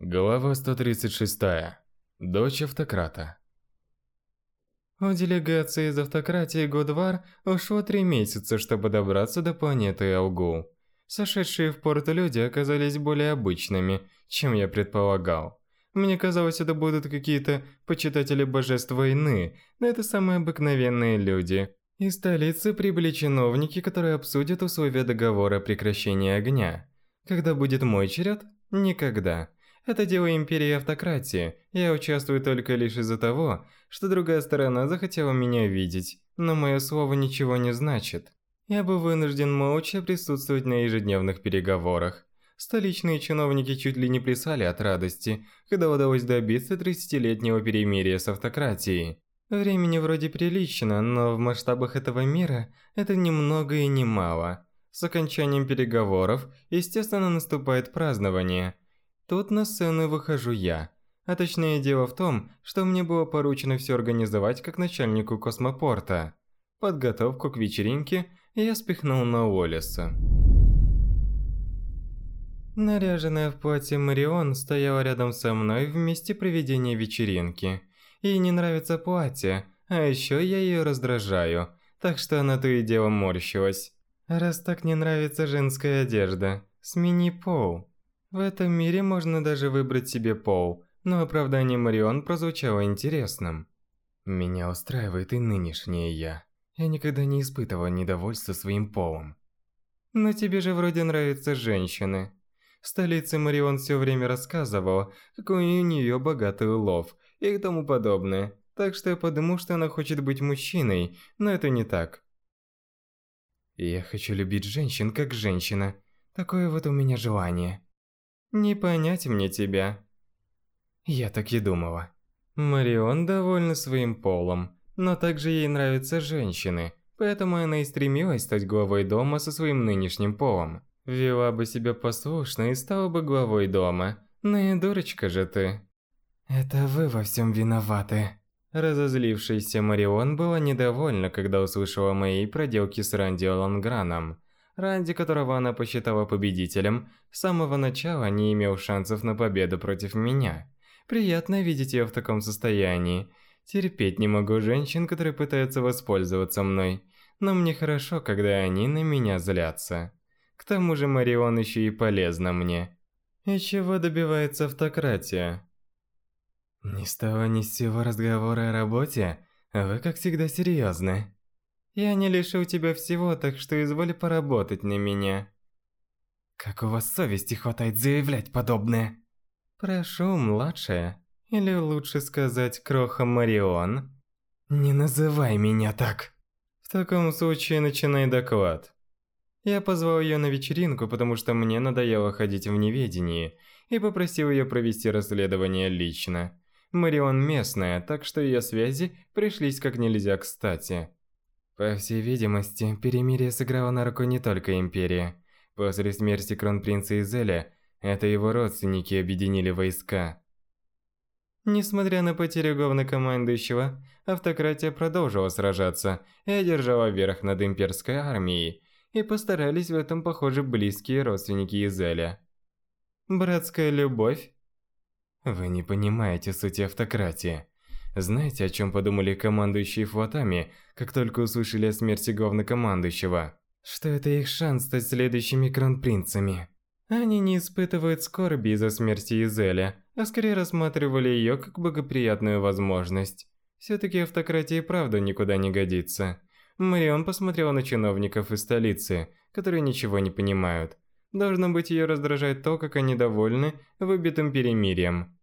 Глава 136. Дочь автократа. У делегации из автократии Годвар ушло три месяца, чтобы добраться до планеты Элгул. Сошедшие в порт люди оказались более обычными, чем я предполагал. Мне казалось, это будут какие-то почитатели божеств войны, но это самые обыкновенные люди. Из столицы прибыли чиновники, которые обсудят условия договора прекращения огня. Когда будет мой черед? Никогда. Это дело империи автократии. Я участвую только лишь из-за того, что другая сторона захотела меня видеть, но мое слово ничего не значит. Я был вынужден молча присутствовать на ежедневных переговорах. Столичные чиновники чуть ли не плясали от радости, когда удалось добиться 30-летнего перемирия с автократией. Времени вроде прилично, но в масштабах этого мира это ни много и ни мало. С окончанием переговоров, естественно, наступает празднование. Тут на сцену выхожу я. А точнее дело в том, что мне было поручено все организовать как начальнику космопорта. Подготовку к вечеринке я спихнул на Уоллеса. Наряженная в платье Марион стояла рядом со мной в месте проведения вечеринки. Ей не нравится платье, а еще я ее раздражаю, так что она то и дело морщилась. Раз так не нравится женская одежда, смени пол. В этом мире можно даже выбрать себе пол, но оправдание Марион прозвучало интересным. Меня устраивает и нынешнее я. Я никогда не испытывал недовольства своим полом. Но тебе же вроде нравятся женщины. В столице Марион все время рассказывала, какой у нее богатый улов – и тому подобное. Так что я подумал, что она хочет быть мужчиной, но это не так. Я хочу любить женщин как женщина. Такое вот у меня желание. Не понять мне тебя. Я так и думала. Марион довольна своим полом, но также ей нравятся женщины, поэтому она и стремилась стать главой дома со своим нынешним полом. Вела бы себя послушно и стала бы главой дома. Ну и дурочка же ты. «Это вы во всем виноваты». Разозлившаяся Марион была недовольна, когда услышала мои проделки с Ранди Лонграном. Ранди, которого она посчитала победителем, с самого начала не имел шансов на победу против меня. Приятно видеть ее в таком состоянии. Терпеть не могу женщин, которые пытаются воспользоваться мной. Но мне хорошо, когда они на меня злятся. К тому же Марион еще и полезна мне. И чего добивается автократия? Ни с того ни с сего разговора о работе, вы как всегда серьезны. Я не лишил тебя всего, так что изволь поработать на меня. Как у вас совести хватает заявлять подобное? Прошу, младшая. Или лучше сказать, кроха Марион. Не называй меня так. В таком случае начинай доклад. Я позвал ее на вечеринку, потому что мне надоело ходить в неведении, и попросил ее провести расследование лично. Марион местная, так что ее связи пришлись как нельзя кстати. По всей видимости, перемирие сыграло на руку не только Империи. После смерти кронпринца Изеля, это его родственники объединили войска. Несмотря на потерю главнокомандующего, автократия продолжила сражаться и одержала верх над имперской армией, и постарались в этом, похоже, близкие родственники Изеля. Братская любовь вы не понимаете сути автократии. Знаете, о чем подумали командующие флотами, как только услышали о смерти главнокомандующего? Что это их шанс стать следующими кронпринцами. Они не испытывают скорби из-за смерти Изеля, а скорее рассматривали ее как благоприятную возможность. Все-таки автократия и правда никуда не годится. Марион посмотрела на чиновников из столицы, которые ничего не понимают. Должно быть, ее раздражает то, как они довольны выбитым перемирием.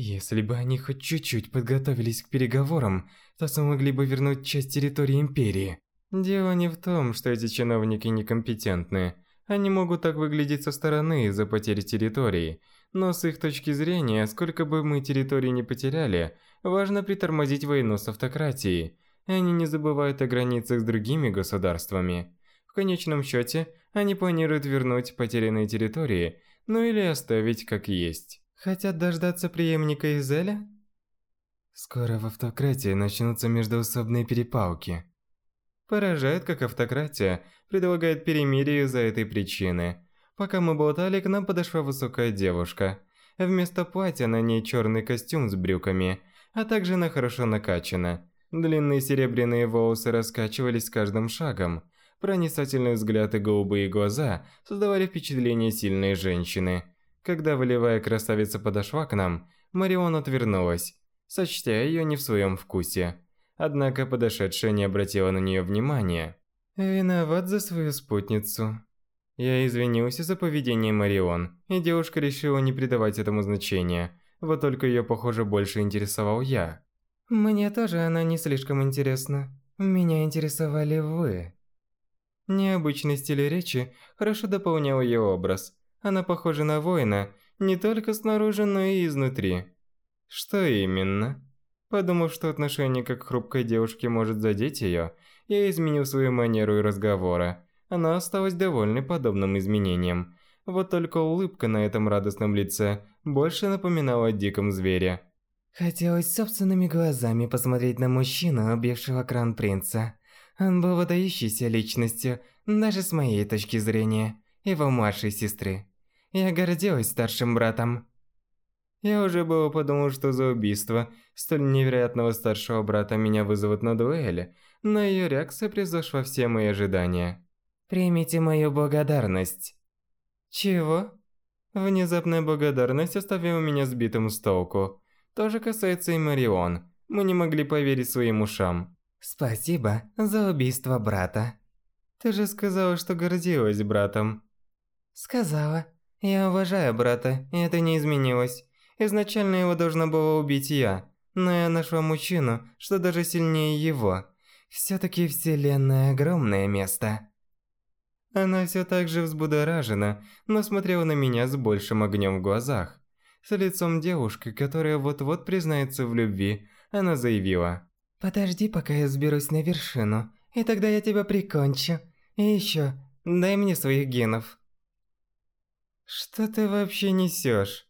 Если бы они хоть чуть-чуть подготовились к переговорам, то смогли бы вернуть часть территории Империи. Дело не в том, что эти чиновники некомпетентны. Они могут так выглядеть со стороны из-за потери территории. Но с их точки зрения, сколько бы мы территорий не потеряли, важно притормозить войну с автократией. Они не забывают о границах с другими государствами. В конечном счете, они планируют вернуть потерянные территории, ну или оставить как есть. Хотят дождаться преемника Изеля? Скоро в автократии начнутся междоусобные перепалки. Поражает, как автократия предлагает перемирие из-за этой причины. Пока мы болтали, к нам подошла высокая девушка. Вместо платья на ней черный костюм с брюками, а также она хорошо накачана. Длинные серебряные волосы раскачивались с каждым шагом. Проницательный взгляд и голубые глаза создавали впечатление сильной женщины. Когда волевая красавица подошла к нам, Марион отвернулась, сочтя ее не в своем вкусе. Однако подошедшая не обратила на нее внимания. Виноват за свою спутницу. Я извинился за поведение Марион, и девушка решила не придавать этому значения. Вот только ее, похоже, больше интересовал я. Мне тоже она не слишком интересна. Меня интересовали вы. Необычный стиль речи хорошо дополнял ее образ. Она похожа на воина, не только снаружи, но и изнутри. Что именно? Подумав, что отношение как хрупкой девушке может задеть ее, я изменил свою манеру и разговора. Она осталась довольной подобным изменением. Вот только улыбка на этом радостном лице больше напоминала о диком звере. Хотелось собственными глазами посмотреть на мужчину, убившего кран-принца. Он был выдающейся личностью, даже с моей точки зрения, его младшей сестры. Я гордилась старшим братом. Я уже было подумал, что за убийство столь невероятного старшего брата меня вызовут на дуэли, но ее реакция превзошла все мои ожидания. Примите мою благодарность. Чего? Внезапная благодарность оставила меня сбитым с толку. То же касается и Марион. Мы не могли поверить своим ушам. Спасибо за убийство брата. Ты же сказала, что гордилась братом. Сказала. Я уважаю брата, и это не изменилось. Изначально его должна была убить я, но я нашла мужчину, что даже сильнее его. Всё-таки Вселенная огромное место. Она всё так же взбудоражена, но смотрела на меня с большим огнём в глазах. С лицом девушки, которая вот-вот признается в любви, она заявила. «Подожди, пока я сберусь на вершину, и тогда я тебя прикончу. И ещё, дай мне своих генов». «Что ты вообще несёшь?»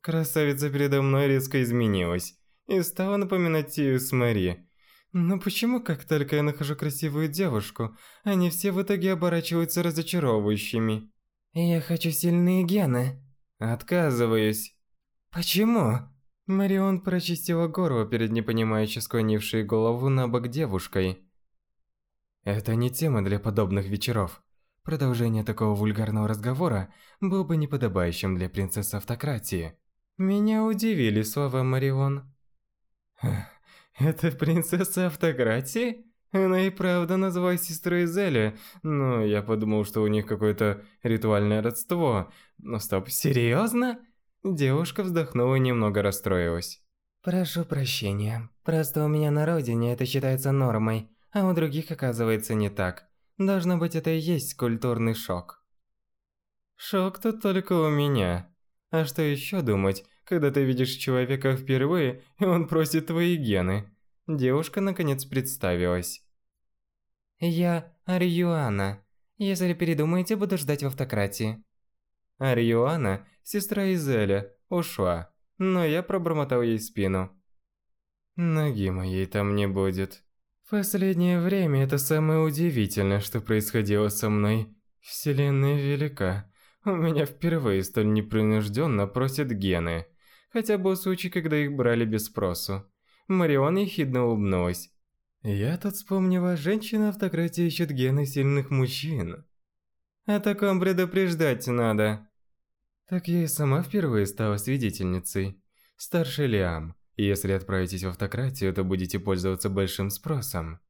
Красавица передо мной резко изменилась и стала напоминать Тию с Мари. Но почему, как только я нахожу красивую девушку, они все в итоге оборачиваются разочаровывающими? Я хочу сильные гены. Отказываюсь. Почему? Марион прочистила горло перед непонимающе склонившей голову на бок девушкой. Это не тема для подобных вечеров. Продолжение такого вульгарного разговора было бы неподобающим для принцессы автократии. Меня удивили слова Марион. Это принцесса автократии? Она и правда называет сестрой Зеля, но я подумал, что у них какое-то ритуальное родство. Но стоп, серьезно? Девушка вздохнула и немного расстроилась. Прошу прощения, просто у меня на родине это считается нормой, а у других оказывается не так. Должно быть, это и есть культурный шок. Шок тут только у меня. А что еще думать, когда ты видишь человека впервые, и он просит твои гены? Девушка наконец представилась. Я Ариюана. Если передумаете, буду ждать в автократии. Ариюана, сестра Изеля, ушла, но я пробормотал ей спину. Ноги моей там не будет. Последнее время это самое удивительное, что происходило со мной. Вселенная велика. У меня впервые столь непринужденно просят гены. Хотя был случай, когда их брали без спросу. Марион ехидно улыбнулась. Я тут вспомнила, женщина автократии ищет гены сильных мужчин. О таком предупреждать надо. Так я и сама впервые стала свидетельницей. Старший Лиам, если отправитесь в автократию, то будете пользоваться большим спросом.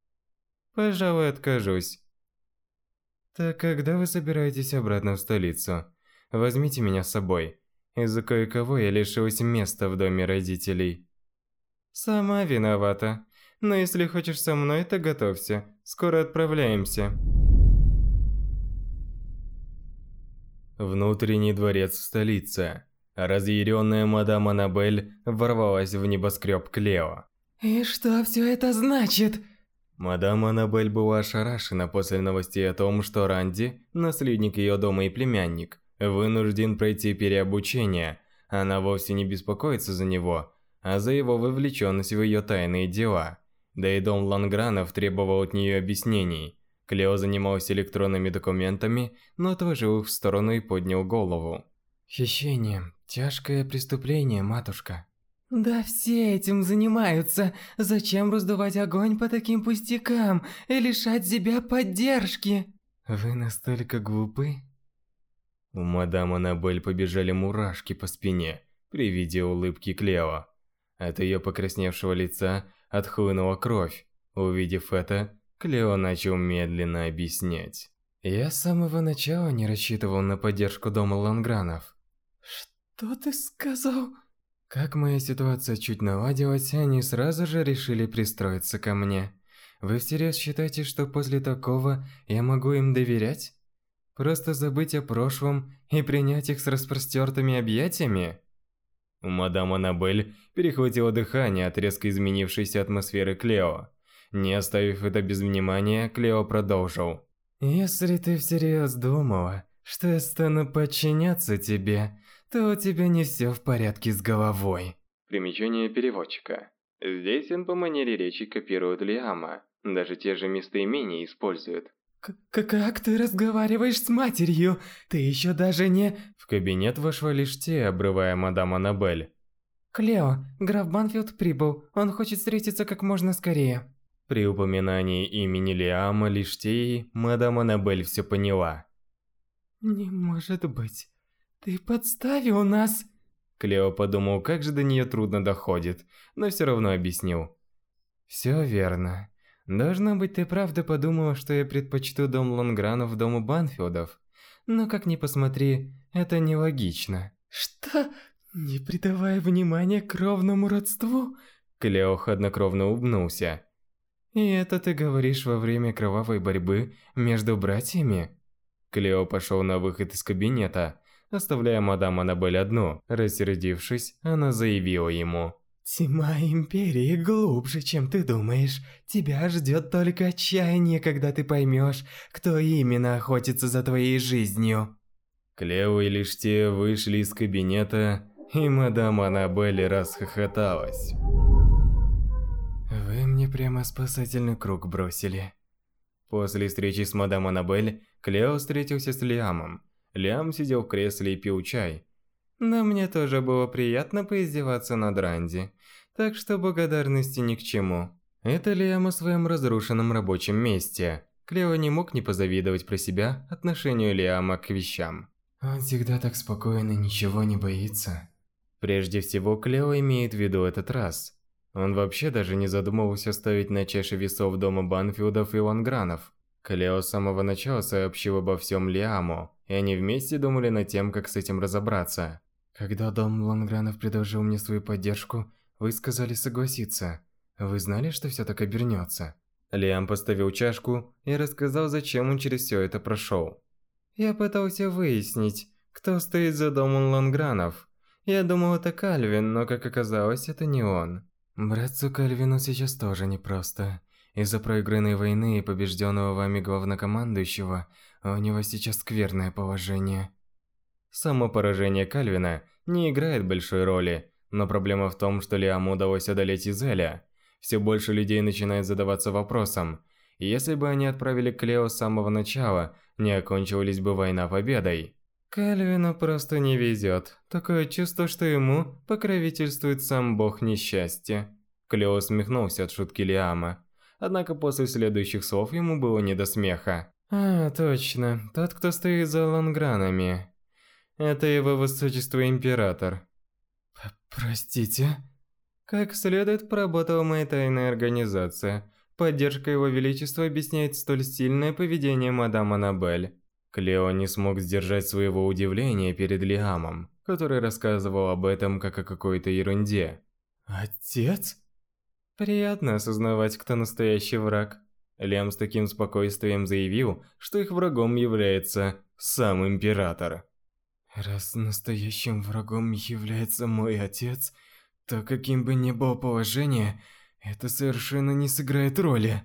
Пожалуй, откажусь. Так когда вы собираетесь обратно в столицу? Возьмите меня с собой. Из-за кое-кого я лишилась места в доме родителей. Сама виновата. Но если хочешь со мной, то готовься. Скоро отправляемся. Внутренний дворец в столице. Разъяренная мадам Аннабель ворвалась в небоскреб Клео. «И что все это значит?» Мадам Аннабель была ошарашена после новостей о том, что Ранди, наследник ее дома и племянник, вынужден пройти переобучение. Она вовсе не беспокоится за него, а за его вовлеченность в ее тайные дела. Да и дом Лангранов требовал от нее объяснений. Клео занимался электронными документами, но отложил их в сторону и поднял голову. Хищение – тяжкое преступление, матушка. Да все этим занимаются. Зачем раздувать огонь по таким пустякам и лишать себя поддержки? Вы настолько глупы? У мадам Аннабель побежали мурашки по спине при виде улыбки Клео. От ее покрасневшего лица отхлынула кровь. Увидев это, Клео начал медленно объяснять. Я с самого начала не рассчитывал на поддержку дома Лангранов. Что ты сказал? Как моя ситуация чуть наладилась, они сразу же решили пристроиться ко мне. Вы всерьез считаете, что после такого я могу им доверять? Просто забыть о прошлом и принять их с распростертыми объятиями? Мадам Аннабель перехватило дыхание от резко изменившейся атмосферы Клео. Не оставив это без внимания, Клео продолжил. «Если ты всерьез думала, что я стану подчиняться тебе, то у тебя не все в порядке с головой. Примечание переводчика. Здесь он по манере речи копирует Лиама. Даже те же местоимения использует. К «Как ты разговариваешь с матерью? Ты еще даже не...» В кабинет вошла лишь те, обрывая мадам Аннабель. «Клео, граф Банфилд прибыл. Он хочет встретиться как можно скорее». При упоминании имени Лиама Лиштеи, мадам Аннабель все поняла. «Не может быть. «Ты подставил нас!» Клео подумал, как же до нее трудно доходит, но все равно объяснил. «Все верно. Должно быть, ты правда подумала, что я предпочту дом Лонгранов дому Банфилдов. Но как ни посмотри, это нелогично». «Что? Не придавая внимания кровному родству?» Клео хладнокровно улыбнулся. «И это ты говоришь во время кровавой борьбы между братьями?» Клео пошел на выход из кабинета, оставляя мадам Аннабель одну. Рассердившись, она заявила ему. «Тьма Империи глубже, чем ты думаешь. Тебя ждет только отчаяние, когда ты поймешь, кто именно охотится за твоей жизнью». Клео и лишь те вышли из кабинета, и мадам Аннабель расхохоталась. «Вы мне прямо спасательный круг бросили». После встречи с мадам Аннабель, Клео встретился с Лиамом. Лиам сидел в кресле и пил чай. Но мне тоже было приятно поиздеваться над Ранди, так что благодарности ни к чему. Это Лиам о своем разрушенном рабочем месте. Клео не мог не позавидовать про себя отношению Лиама к вещам. Он всегда так спокойно, ничего не боится. Прежде всего, Клео имеет в виду этот раз. Он вообще даже не задумывался ставить на чаше весов дома Банфилдов и Лангранов. Клео с самого начала сообщил обо всем Лиаму, и они вместе думали над тем, как с этим разобраться. Когда дом Лонгранов предложил мне свою поддержку, вы сказали согласиться. Вы знали, что все так обернется? Лиам поставил чашку и рассказал, зачем он через все это прошел. Я пытался выяснить, кто стоит за домом Лонгранов. Я думал, это Кальвин, но как оказалось, это не он. Братцу Кальвину сейчас тоже непросто. Из-за проигранной войны и побежденного вами главнокомандующего, у него сейчас скверное положение. Само поражение Кальвина не играет большой роли, но проблема в том, что Лиаму удалось одолеть Изеля. Все больше людей начинает задаваться вопросом, если бы они отправили Клео с самого начала, не окончилась бы война победой. Кальвину просто не везет. Такое чувство, что ему покровительствует сам бог несчастья. Клео усмехнулся от шутки Лиама. Однако после следующих слов ему было не до смеха. «А, точно. Тот, кто стоит за лангранами. Это его высочество император». «Простите?» Как следует, поработала моя тайная организация. Поддержка его величества объясняет столь сильное поведение мадам Аннабель. Клео не смог сдержать своего удивления перед Лиамом, который рассказывал об этом как о какой-то ерунде. «Отец?» Приятно осознавать, кто настоящий враг. Лем с таким спокойствием заявил, что их врагом является сам император. Раз настоящим врагом является мой отец, то каким бы ни было положение, это совершенно не сыграет роли.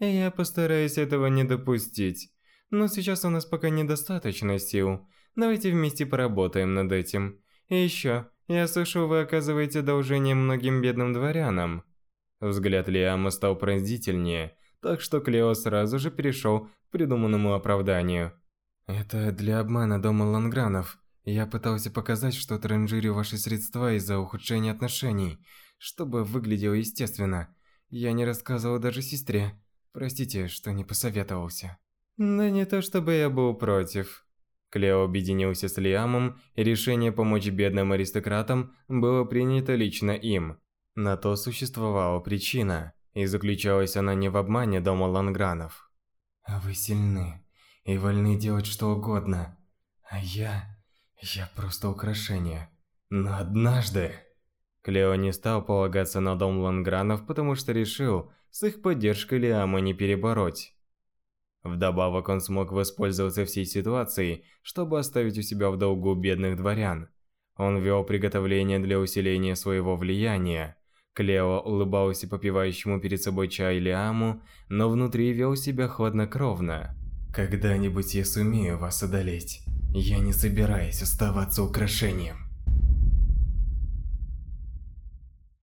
Я постараюсь этого не допустить. Но сейчас у нас пока недостаточно сил. Давайте вместе поработаем над этим. И еще, я слышал, вы оказываете одолжение многим бедным дворянам. Взгляд Лиама стал пронзительнее, так что Клео сразу же перешел к придуманному оправданию. Это для обмана дома Лангранов. Я пытался показать, что транжирю ваши средства из-за ухудшения отношений, чтобы выглядело естественно. Я не рассказывал даже сестре. Простите, что не посоветовался. Да не то чтобы я был против. Клео объединился с Лиамом, и решение помочь бедным аристократам было принято лично им. На то существовала причина, и заключалась она не в обмане дома Лангранов. Вы сильны и вольны делать что угодно, а я... я просто украшение. Но однажды... Клео не стал полагаться на дом Лангранов, потому что решил, с их поддержкой Лиама не перебороть. Вдобавок он смог воспользоваться всей ситуацией, чтобы оставить у себя в долгу бедных дворян. Он вел приготовления для усиления своего влияния. Клео улыбался попивающему перед собой чай Лиаму, но внутри вел себя хладнокровно. «Когда-нибудь я сумею вас одолеть. Я не собираюсь оставаться украшением».